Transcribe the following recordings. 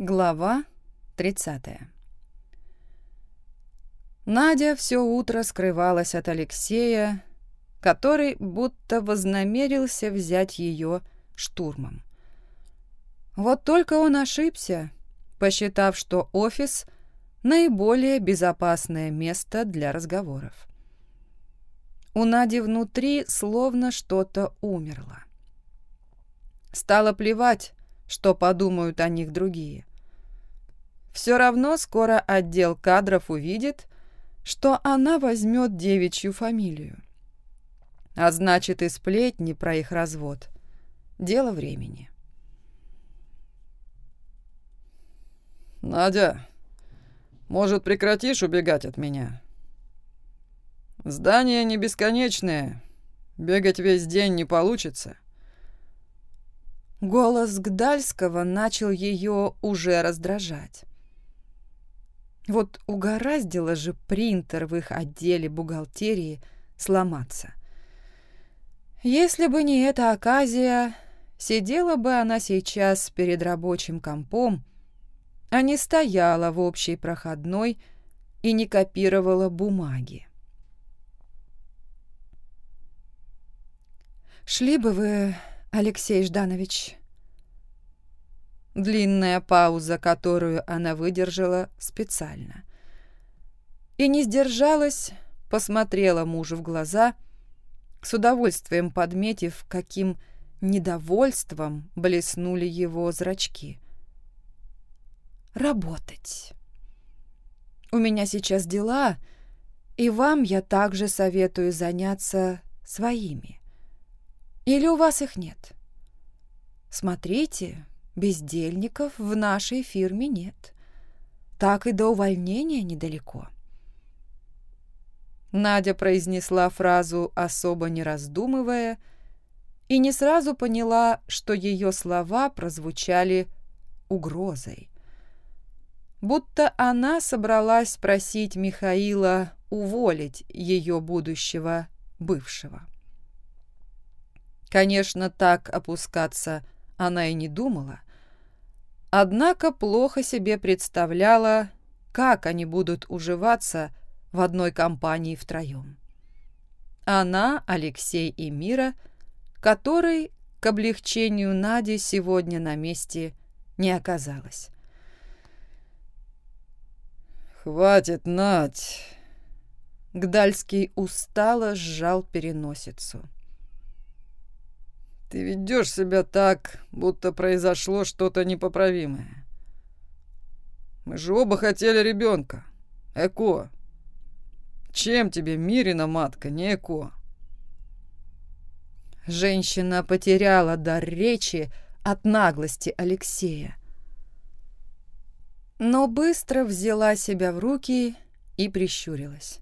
Глава 30 Надя все утро скрывалась от Алексея, который будто вознамерился взять ее штурмом. Вот только он ошибся, посчитав, что офис — наиболее безопасное место для разговоров. У Нади внутри словно что-то умерло. Стало плевать, что подумают о них другие. Все равно скоро отдел кадров увидит, что она возьмет девичью фамилию. А значит, и сплетни про их развод. Дело времени. «Надя, может, прекратишь убегать от меня?» «Здание не бесконечное. Бегать весь день не получится». Голос Гдальского начал ее уже раздражать. Вот угораздило же принтер в их отделе бухгалтерии сломаться. Если бы не эта оказия, сидела бы она сейчас перед рабочим компом, а не стояла в общей проходной и не копировала бумаги. «Шли бы вы, Алексей Жданович», Длинная пауза, которую она выдержала специально. И не сдержалась, посмотрела мужу в глаза, с удовольствием подметив, каким недовольством блеснули его зрачки. «Работать. У меня сейчас дела, и вам я также советую заняться своими. Или у вас их нет? Смотрите, Бездельников в нашей фирме нет. Так и до увольнения недалеко. Надя произнесла фразу, особо не раздумывая, и не сразу поняла, что ее слова прозвучали угрозой. Будто она собралась спросить Михаила уволить ее будущего бывшего. Конечно, так опускаться она и не думала, Однако плохо себе представляла, как они будут уживаться в одной компании втроем. Она, Алексей и Мира, который к облегчению Нади сегодня на месте не оказалась. «Хватит, Надь!» Гдальский устало сжал переносицу. Ты ведешь себя так, будто произошло что-то непоправимое. Мы же оба хотели ребенка. Эко. Чем тебе Мирина матка, не Эко? Женщина потеряла дар речи от наглости Алексея. Но быстро взяла себя в руки и прищурилась.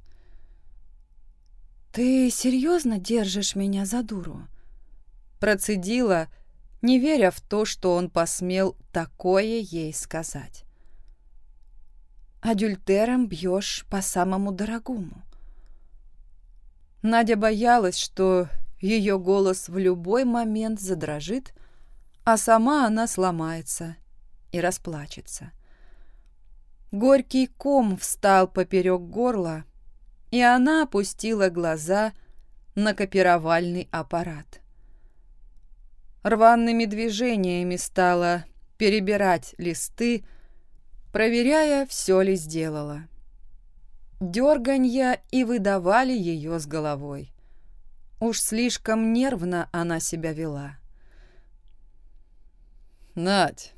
«Ты серьезно держишь меня за дуру?» Процедила, не веря в то, что он посмел такое ей сказать. «Адюльтером бьешь по самому дорогому». Надя боялась, что ее голос в любой момент задрожит, а сама она сломается и расплачется. Горький ком встал поперек горла, и она опустила глаза на копировальный аппарат рваными движениями стала перебирать листы, проверяя, все ли сделала. Дерганья и выдавали ее с головой. Уж слишком нервно она себя вела. «Надь,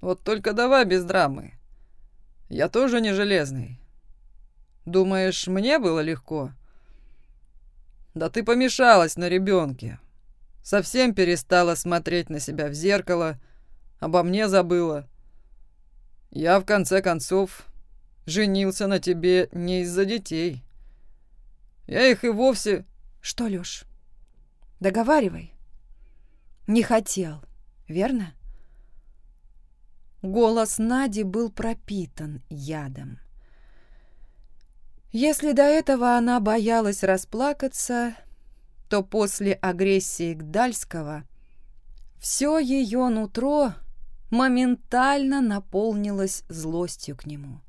вот только давай без драмы. Я тоже не железный. Думаешь, мне было легко?» «Да ты помешалась на ребенке. Совсем перестала смотреть на себя в зеркало, обо мне забыла. Я, в конце концов, женился на тебе не из-за детей. Я их и вовсе... Что, Лёш, договаривай. Не хотел, верно? Голос Нади был пропитан ядом. Если до этого она боялась расплакаться, то после агрессии Гдальского все ее нутро моментально наполнилась злостью к нему.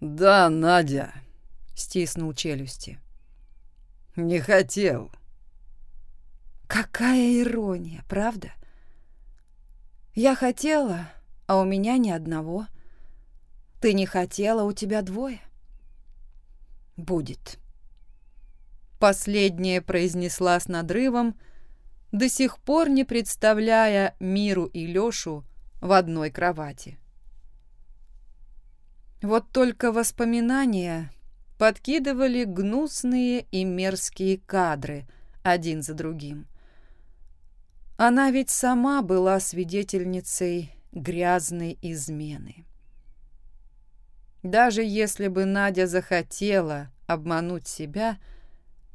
«Да, Надя», — стиснул челюсти. «Не хотел». Какая ирония, правда? Я хотела, а у меня ни одного. Ты не хотела, у тебя двое. Будет. Последнее произнесла с надрывом, до сих пор не представляя Миру и Лёшу в одной кровати. Вот только воспоминания подкидывали гнусные и мерзкие кадры один за другим. Она ведь сама была свидетельницей грязной измены. Даже если бы Надя захотела обмануть себя,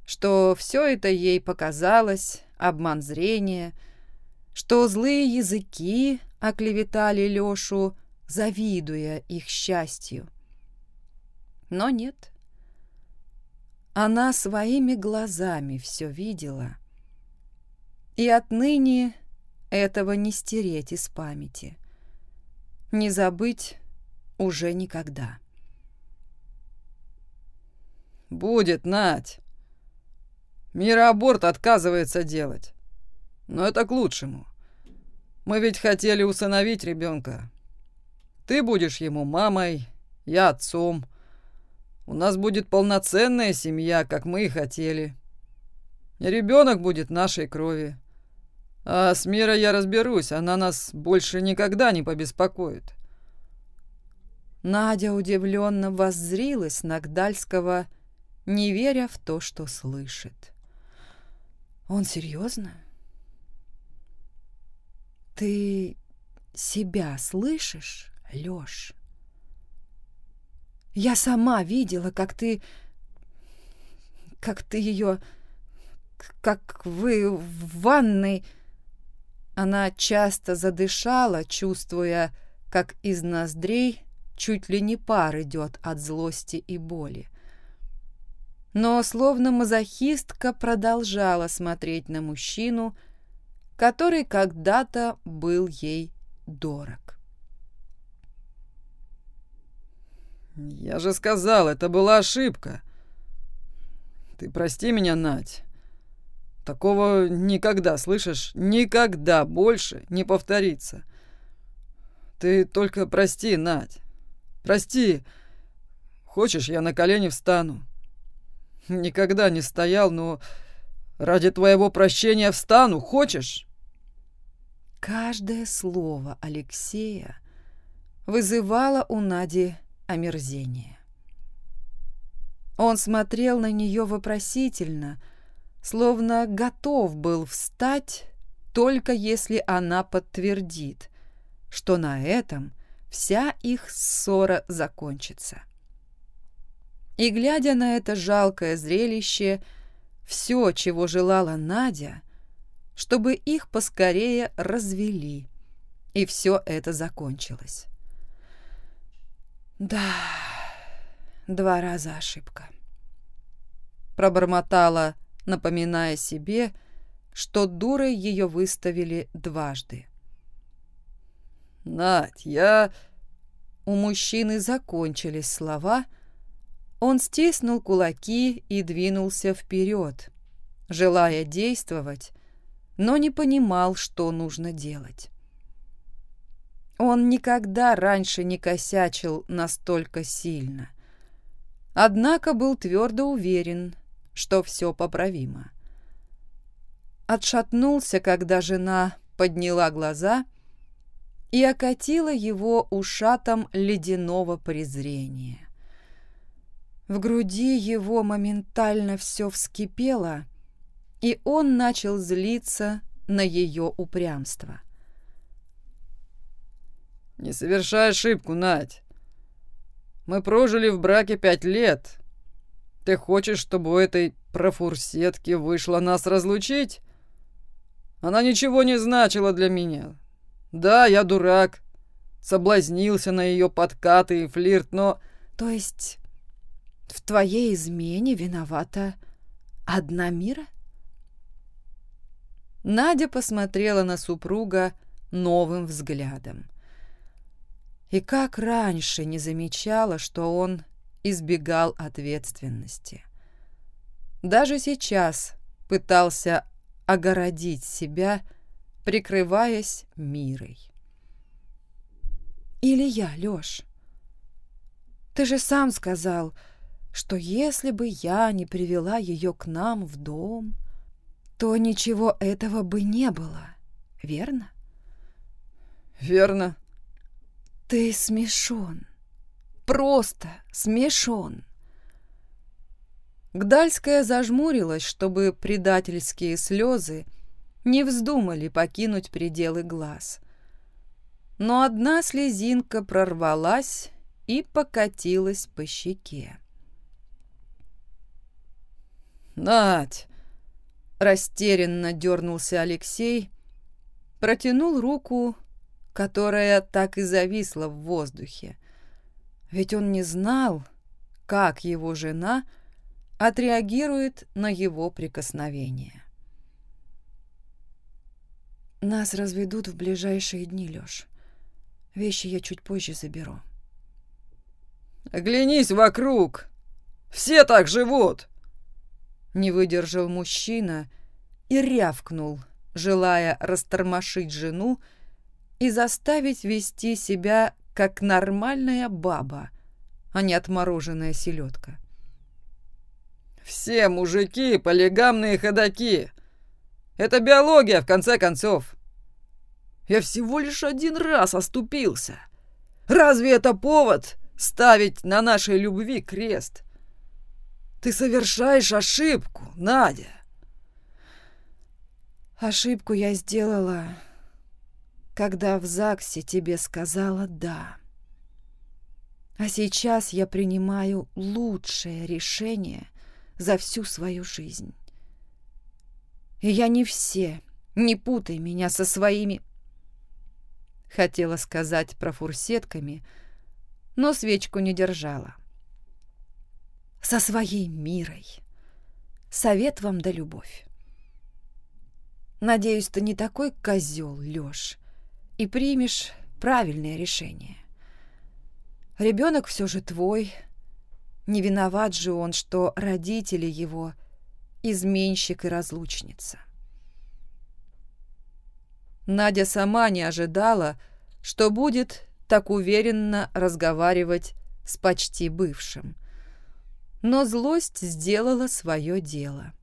что все это ей показалось, обман зрения, что злые языки оклеветали Лешу, завидуя их счастью. Но нет. Она своими глазами все видела. И отныне этого не стереть из памяти. Не забыть уже никогда. «Будет, Надь!» Мироаборт отказывается делать. Но это к лучшему. Мы ведь хотели усыновить ребенка. Ты будешь ему мамой, я отцом. У нас будет полноценная семья, как мы и хотели. Ребенок будет нашей крови. А с Мирой я разберусь, она нас больше никогда не побеспокоит. Надя удивленно воззрилась на Гдальского, не веря в то, что слышит. Он серьезно? Ты себя слышишь, Лёш? Я сама видела, как ты... Как ты ее... Как вы в ванной... Она часто задышала, чувствуя, как из ноздрей чуть ли не пар идет от злости и боли но словно мазохистка продолжала смотреть на мужчину, который когда-то был ей дорог. «Я же сказал, это была ошибка. Ты прости меня, Надь. Такого никогда, слышишь, никогда больше не повторится. Ты только прости, Надь. Прости. Хочешь, я на колени встану?» Никогда не стоял, но ради твоего прощения встану. Хочешь?» Каждое слово Алексея вызывало у Нади омерзение. Он смотрел на нее вопросительно, словно готов был встать, только если она подтвердит, что на этом вся их ссора закончится. И, глядя на это жалкое зрелище, все, чего желала Надя, чтобы их поскорее развели, и все это закончилось. «Да, два раза ошибка», — пробормотала, напоминая себе, что дурой ее выставили дважды. «Надь, я...» У мужчины закончились слова — он стиснул кулаки и двинулся вперед, желая действовать, но не понимал, что нужно делать. Он никогда раньше не косячил настолько сильно. Однако был твердо уверен, что все поправимо. Отшатнулся, когда жена подняла глаза и окатила его ушатом ледяного презрения. В груди его моментально все вскипело, и он начал злиться на ее упрямство. «Не совершай ошибку, Надь. Мы прожили в браке пять лет. Ты хочешь, чтобы у этой профурсетки вышло нас разлучить? Она ничего не значила для меня. Да, я дурак, соблазнился на ее подкаты и флирт, но... То есть в твоей измене виновата одна мира? Надя посмотрела на супруга новым взглядом. И как раньше не замечала, что он избегал ответственности. Даже сейчас пытался огородить себя, прикрываясь мирой. «Или я, Лёш? Ты же сам сказал, что если бы я не привела ее к нам в дом, то ничего этого бы не было, верно?» «Верно», ты смешон. Просто смешон. Гдальская зажмурилась, чтобы предательские слезы не вздумали покинуть пределы глаз. Но одна слезинка прорвалась и покатилась по щеке. «Надь!» — растерянно дернулся Алексей, протянул руку которая так и зависла в воздухе. Ведь он не знал, как его жена отреагирует на его прикосновение. «Нас разведут в ближайшие дни, Лёш. Вещи я чуть позже заберу». «Оглянись вокруг! Все так живут!» Не выдержал мужчина и рявкнул, желая растормошить жену и заставить вести себя как нормальная баба, а не отмороженная селедка. «Все мужики — полигамные ходаки. Это биология, в конце концов. Я всего лишь один раз оступился. Разве это повод ставить на нашей любви крест? Ты совершаешь ошибку, Надя». «Ошибку я сделала, когда в ЗАГСе тебе сказала «да». А сейчас я принимаю лучшее решение за всю свою жизнь. И я не все, не путай меня со своими... Хотела сказать про фурсетками, но свечку не держала. Со своей мирой. Совет вам да любовь. Надеюсь, ты не такой козел, Лёш, и примешь правильное решение. Ребенок все же твой. Не виноват же он, что родители его – изменщик и разлучница. Надя сама не ожидала, что будет так уверенно разговаривать с почти бывшим. Но злость сделала свое дело.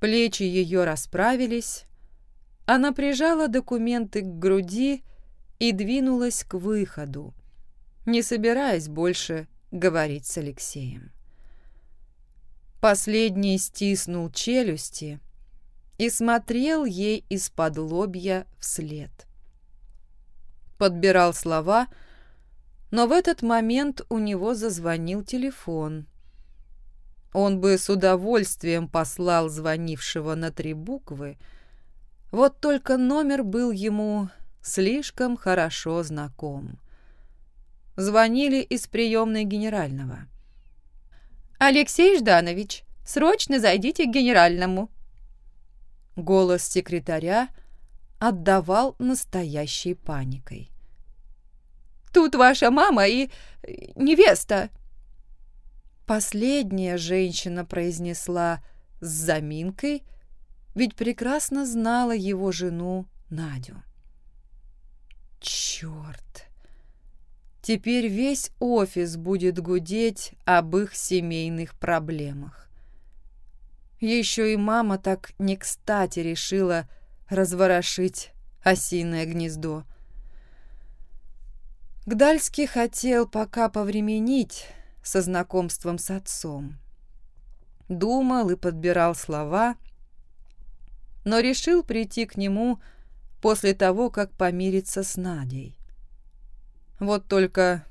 Плечи ее расправились, она прижала документы к груди и двинулась к выходу, не собираясь больше говорить с Алексеем. Последний стиснул челюсти и смотрел ей из-под лобья вслед. Подбирал слова, но в этот момент у него зазвонил телефон. Он бы с удовольствием послал звонившего на три буквы, вот только номер был ему слишком хорошо знаком. Звонили из приемной генерального. «Алексей Жданович, срочно зайдите к генеральному». Голос секретаря отдавал настоящей паникой. «Тут ваша мама и невеста!» Последняя женщина произнесла с заминкой – ведь прекрасно знала его жену Надю. Черт! Теперь весь офис будет гудеть об их семейных проблемах. Еще и мама так не кстати решила разворошить осиное гнездо. Гдальский хотел пока повременить со знакомством с отцом. Думал и подбирал слова — но решил прийти к нему после того, как помириться с Надей. Вот только,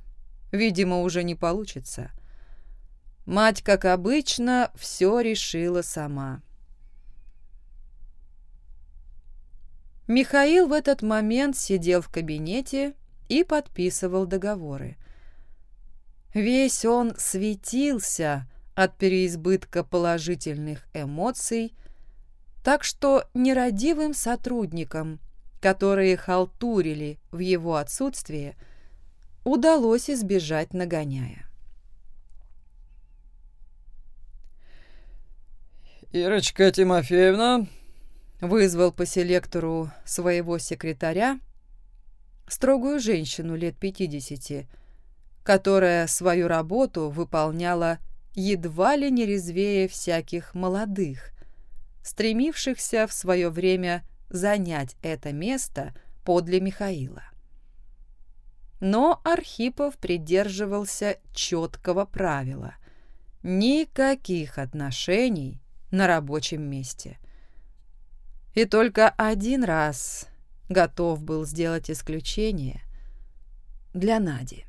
видимо, уже не получится. Мать, как обычно, все решила сама. Михаил в этот момент сидел в кабинете и подписывал договоры. Весь он светился от переизбытка положительных эмоций, так что нерадивым сотрудникам которые халтурили в его отсутствие, удалось избежать нагоняя. «Ирочка Тимофеевна», — вызвал по селектору своего секретаря, строгую женщину лет пятидесяти, которая свою работу выполняла едва ли не резвее всяких молодых, стремившихся в свое время занять это место подле Михаила. Но Архипов придерживался четкого правила – никаких отношений на рабочем месте. И только один раз готов был сделать исключение для Нади.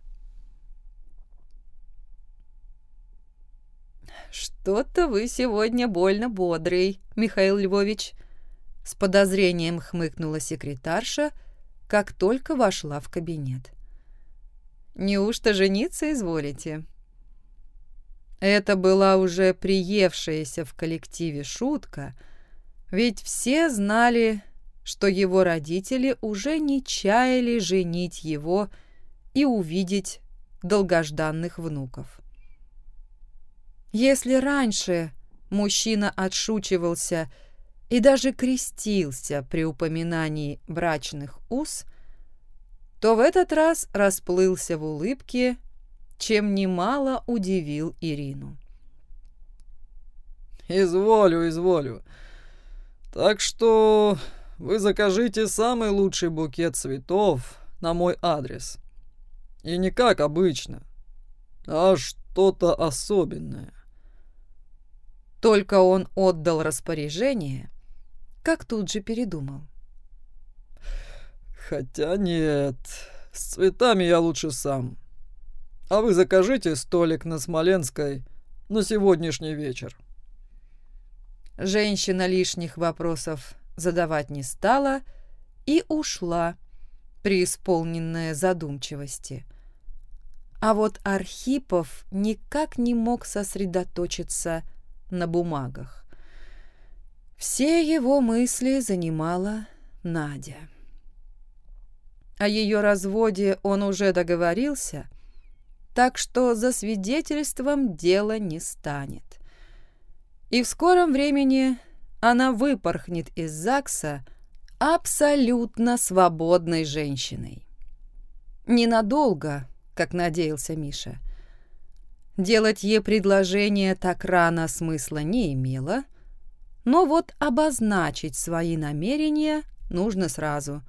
«Что-то вы сегодня больно бодрый, Михаил Львович», — с подозрением хмыкнула секретарша, как только вошла в кабинет. «Неужто жениться изволите?» Это была уже приевшаяся в коллективе шутка, ведь все знали, что его родители уже не чаяли женить его и увидеть долгожданных внуков. Если раньше мужчина отшучивался и даже крестился при упоминании брачных уз, то в этот раз расплылся в улыбке, чем немало удивил Ирину. «Изволю, изволю. Так что вы закажите самый лучший букет цветов на мой адрес. И не как обычно, а что-то особенное. Только он отдал распоряжение, как тут же передумал. Хотя нет, с цветами я лучше сам. А вы закажите столик на Смоленской на сегодняшний вечер. Женщина лишних вопросов задавать не стала и ушла, преисполненная задумчивости. А вот Архипов никак не мог сосредоточиться на бумагах. Все его мысли занимала Надя. О ее разводе он уже договорился, так что за свидетельством дело не станет. И в скором времени она выпорхнет из ЗАГСа абсолютно свободной женщиной. Ненадолго, как надеялся Миша – Делать ей предложение так рано смысла не имело, но вот обозначить свои намерения нужно сразу,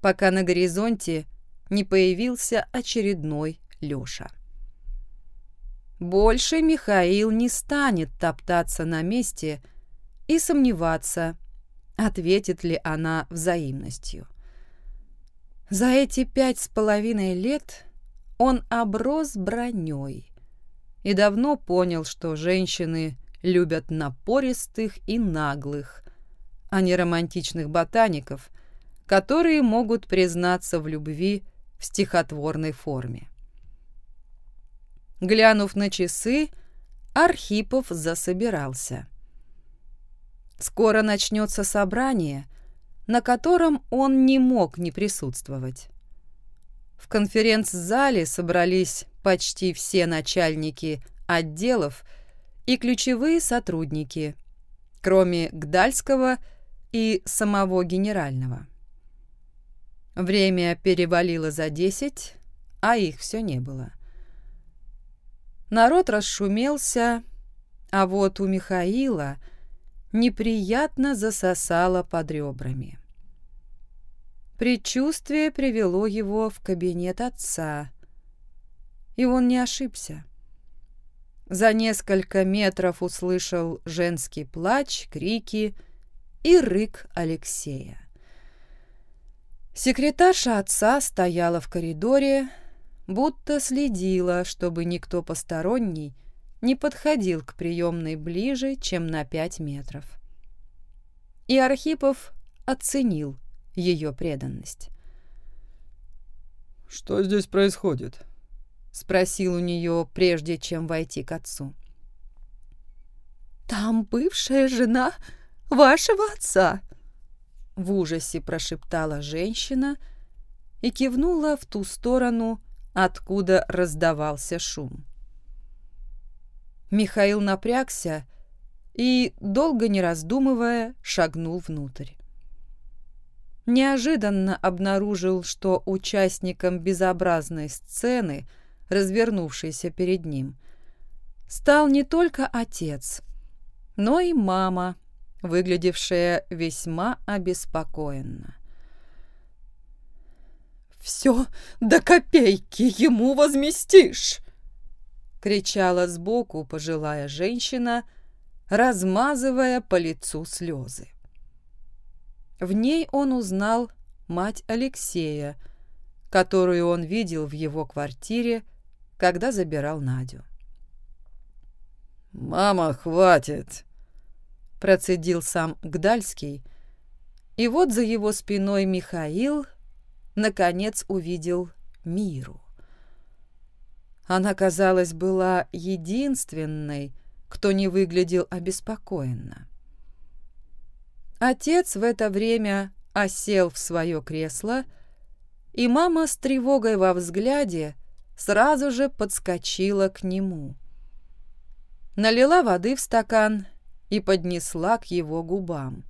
пока на горизонте не появился очередной Лёша. Больше Михаил не станет топтаться на месте и сомневаться, ответит ли она взаимностью. За эти пять с половиной лет он оброс броней, и давно понял, что женщины любят напористых и наглых, а не романтичных ботаников, которые могут признаться в любви в стихотворной форме. Глянув на часы, Архипов засобирался. Скоро начнется собрание, на котором он не мог не присутствовать. В конференц-зале собрались почти все начальники отделов и ключевые сотрудники, кроме Гдальского и самого генерального. Время перевалило за десять, а их все не было. Народ расшумелся, а вот у Михаила неприятно засосало под ребрами. Предчувствие привело его в кабинет отца. И он не ошибся. За несколько метров услышал женский плач, крики и рык Алексея. Секретарша отца стояла в коридоре, будто следила, чтобы никто посторонний не подходил к приемной ближе, чем на пять метров. И Архипов оценил ее преданность. «Что здесь происходит?» — спросил у нее, прежде чем войти к отцу. «Там бывшая жена вашего отца», в ужасе прошептала женщина и кивнула в ту сторону, откуда раздавался шум. Михаил напрягся и, долго не раздумывая, шагнул внутрь. Неожиданно обнаружил, что участником безобразной сцены, развернувшейся перед ним, стал не только отец, но и мама, выглядевшая весьма обеспокоенно. «Все до копейки ему возместишь!» — кричала сбоку пожилая женщина, размазывая по лицу слезы. В ней он узнал мать Алексея, которую он видел в его квартире, когда забирал Надю. «Мама, хватит!» – процедил сам Гдальский, и вот за его спиной Михаил наконец увидел Миру. Она, казалось, была единственной, кто не выглядел обеспокоенно. Отец в это время осел в свое кресло, и мама с тревогой во взгляде сразу же подскочила к нему – налила воды в стакан и поднесла к его губам.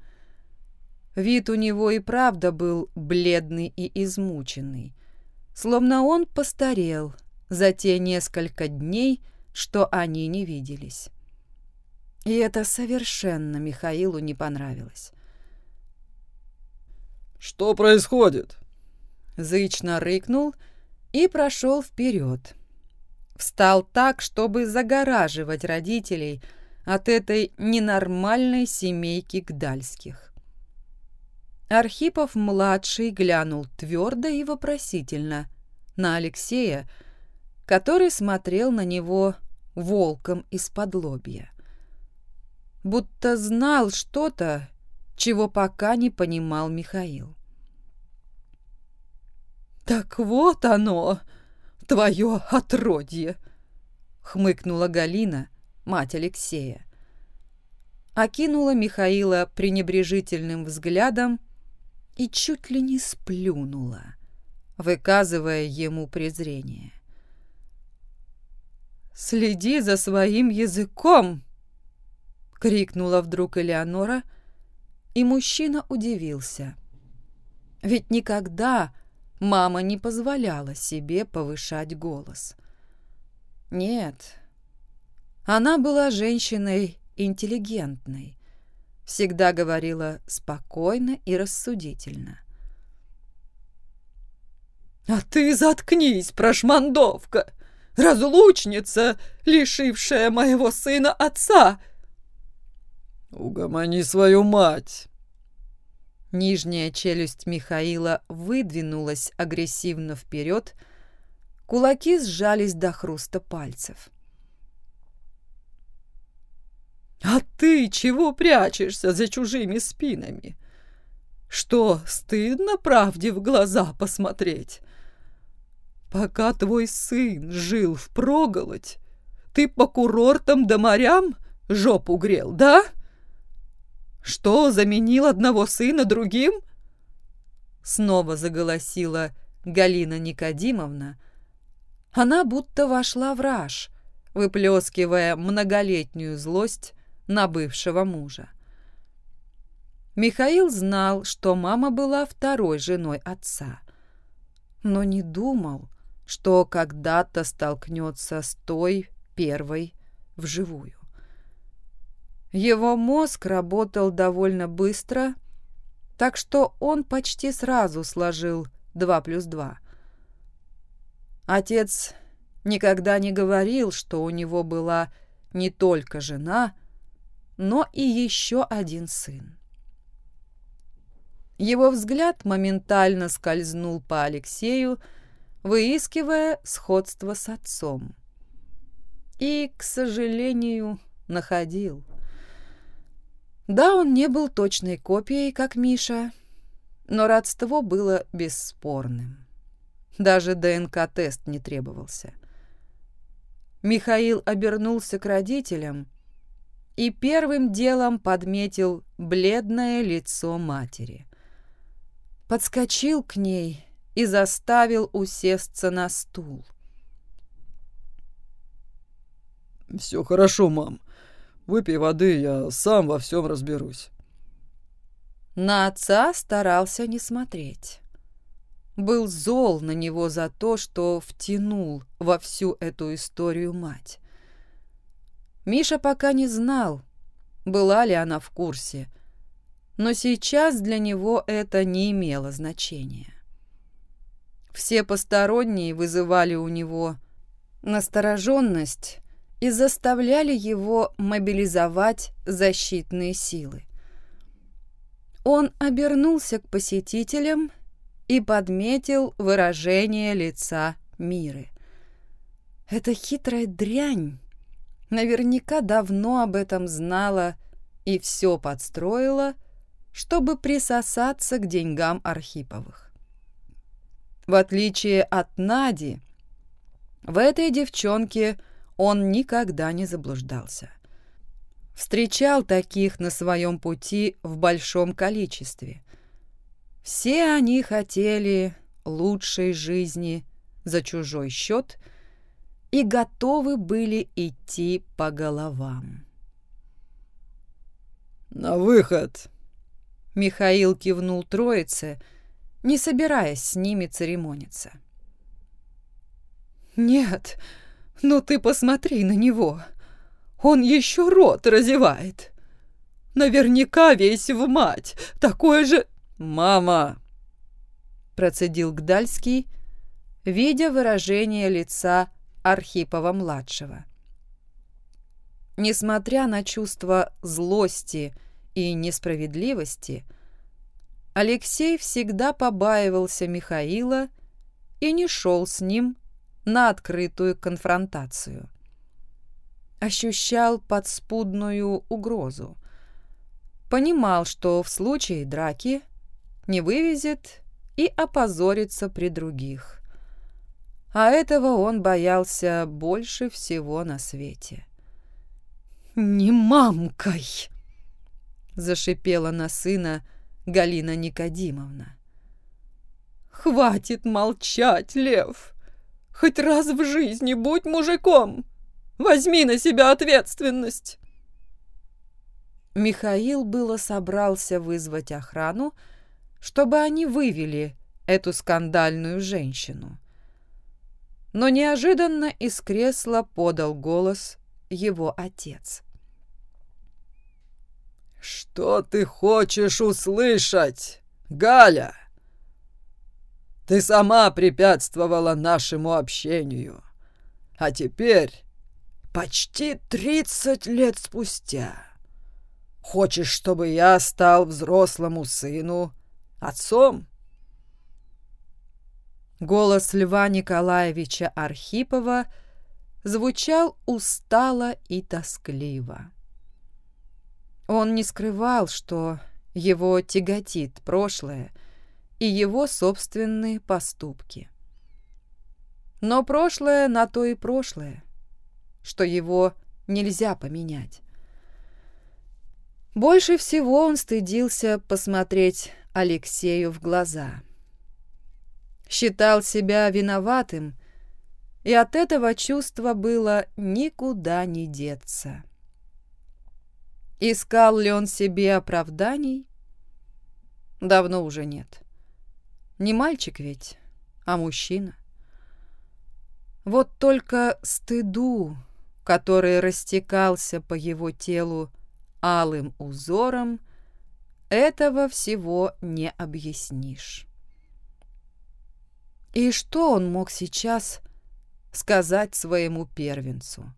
Вид у него и правда был бледный и измученный, словно он постарел за те несколько дней, что они не виделись. И это совершенно Михаилу не понравилось. «Что происходит?» Зычно рыкнул и прошел вперед, Встал так, чтобы загораживать родителей от этой ненормальной семейки Гдальских. Архипов-младший глянул твердо и вопросительно на Алексея, который смотрел на него волком из-под лобья. Будто знал что-то, чего пока не понимал Михаил. «Так вот оно!» твое отродье!» — хмыкнула Галина, мать Алексея. Окинула Михаила пренебрежительным взглядом и чуть ли не сплюнула, выказывая ему презрение. «Следи за своим языком!» — крикнула вдруг Элеонора, и мужчина удивился. Ведь никогда Мама не позволяла себе повышать голос. Нет, она была женщиной интеллигентной, всегда говорила спокойно и рассудительно. «А ты заткнись, прошмандовка! Разлучница, лишившая моего сына отца!» «Угомони свою мать!» Нижняя челюсть Михаила выдвинулась агрессивно вперед, кулаки сжались до хруста пальцев. «А ты чего прячешься за чужими спинами? Что, стыдно правде в глаза посмотреть? Пока твой сын жил в проголодь, ты по курортам да морям жопу грел, да?» Что, заменил одного сына другим?» Снова заголосила Галина Никодимовна. Она будто вошла в раж, выплескивая многолетнюю злость на бывшего мужа. Михаил знал, что мама была второй женой отца, но не думал, что когда-то столкнется с той первой вживую. Его мозг работал довольно быстро, так что он почти сразу сложил 2 плюс 2. Отец никогда не говорил, что у него была не только жена, но и еще один сын. Его взгляд моментально скользнул по Алексею, выискивая сходство с отцом. И, к сожалению, находил. Да, он не был точной копией, как Миша, но родство было бесспорным. Даже ДНК-тест не требовался. Михаил обернулся к родителям и первым делом подметил бледное лицо матери. подскочил к ней и заставил усесться на стул. «Все хорошо, мам. Выпей воды, я сам во всем разберусь». На отца старался не смотреть. Был зол на него за то, что втянул во всю эту историю мать. Миша пока не знал, была ли она в курсе, но сейчас для него это не имело значения. Все посторонние вызывали у него настороженность и заставляли его мобилизовать защитные силы. Он обернулся к посетителям и подметил выражение лица Миры. Эта хитрая дрянь наверняка давно об этом знала и все подстроила, чтобы присосаться к деньгам Архиповых. В отличие от Нади, в этой девчонке он никогда не заблуждался. Встречал таких на своем пути в большом количестве. Все они хотели лучшей жизни за чужой счет и готовы были идти по головам. «На выход!» Михаил кивнул троице, не собираясь с ними церемониться. «Нет, ну ты посмотри на него. Он еще рот разевает. Наверняка весь в мать. Такой же...» «Мама!» Процедил Гдальский, видя выражение лица Архипова-младшего. Несмотря на чувство злости и несправедливости, Алексей всегда побаивался Михаила и не шел с ним на открытую конфронтацию. Ощущал подспудную угрозу. Понимал, что в случае драки не вывезет и опозорится при других. А этого он боялся больше всего на свете. «Не мамкой!» — зашипела на сына Галина Никодимовна. «Хватит молчать, Лев! Хоть раз в жизни будь мужиком. Возьми на себя ответственность. Михаил было собрался вызвать охрану, чтобы они вывели эту скандальную женщину. Но неожиданно из кресла подал голос его отец. «Что ты хочешь услышать, Галя?» Ты сама препятствовала нашему общению. А теперь, почти тридцать лет спустя, хочешь, чтобы я стал взрослому сыну отцом?» Голос Льва Николаевича Архипова звучал устало и тоскливо. Он не скрывал, что его тяготит прошлое, и его собственные поступки. Но прошлое на то и прошлое, что его нельзя поменять. Больше всего он стыдился посмотреть Алексею в глаза. Считал себя виноватым, и от этого чувства было никуда не деться. Искал ли он себе оправданий? Давно уже нет. Не мальчик ведь, а мужчина. Вот только стыду, который растекался по его телу алым узором, этого всего не объяснишь. И что он мог сейчас сказать своему первенцу?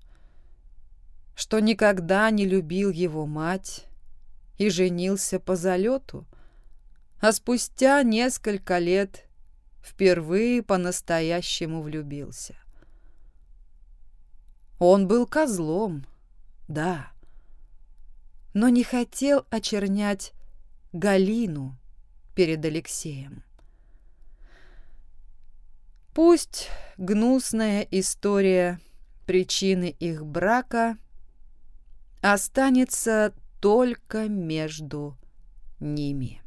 Что никогда не любил его мать и женился по залету? А спустя несколько лет впервые по-настоящему влюбился. Он был козлом, да, но не хотел очернять Галину перед Алексеем. Пусть гнусная история причины их брака останется только между ними.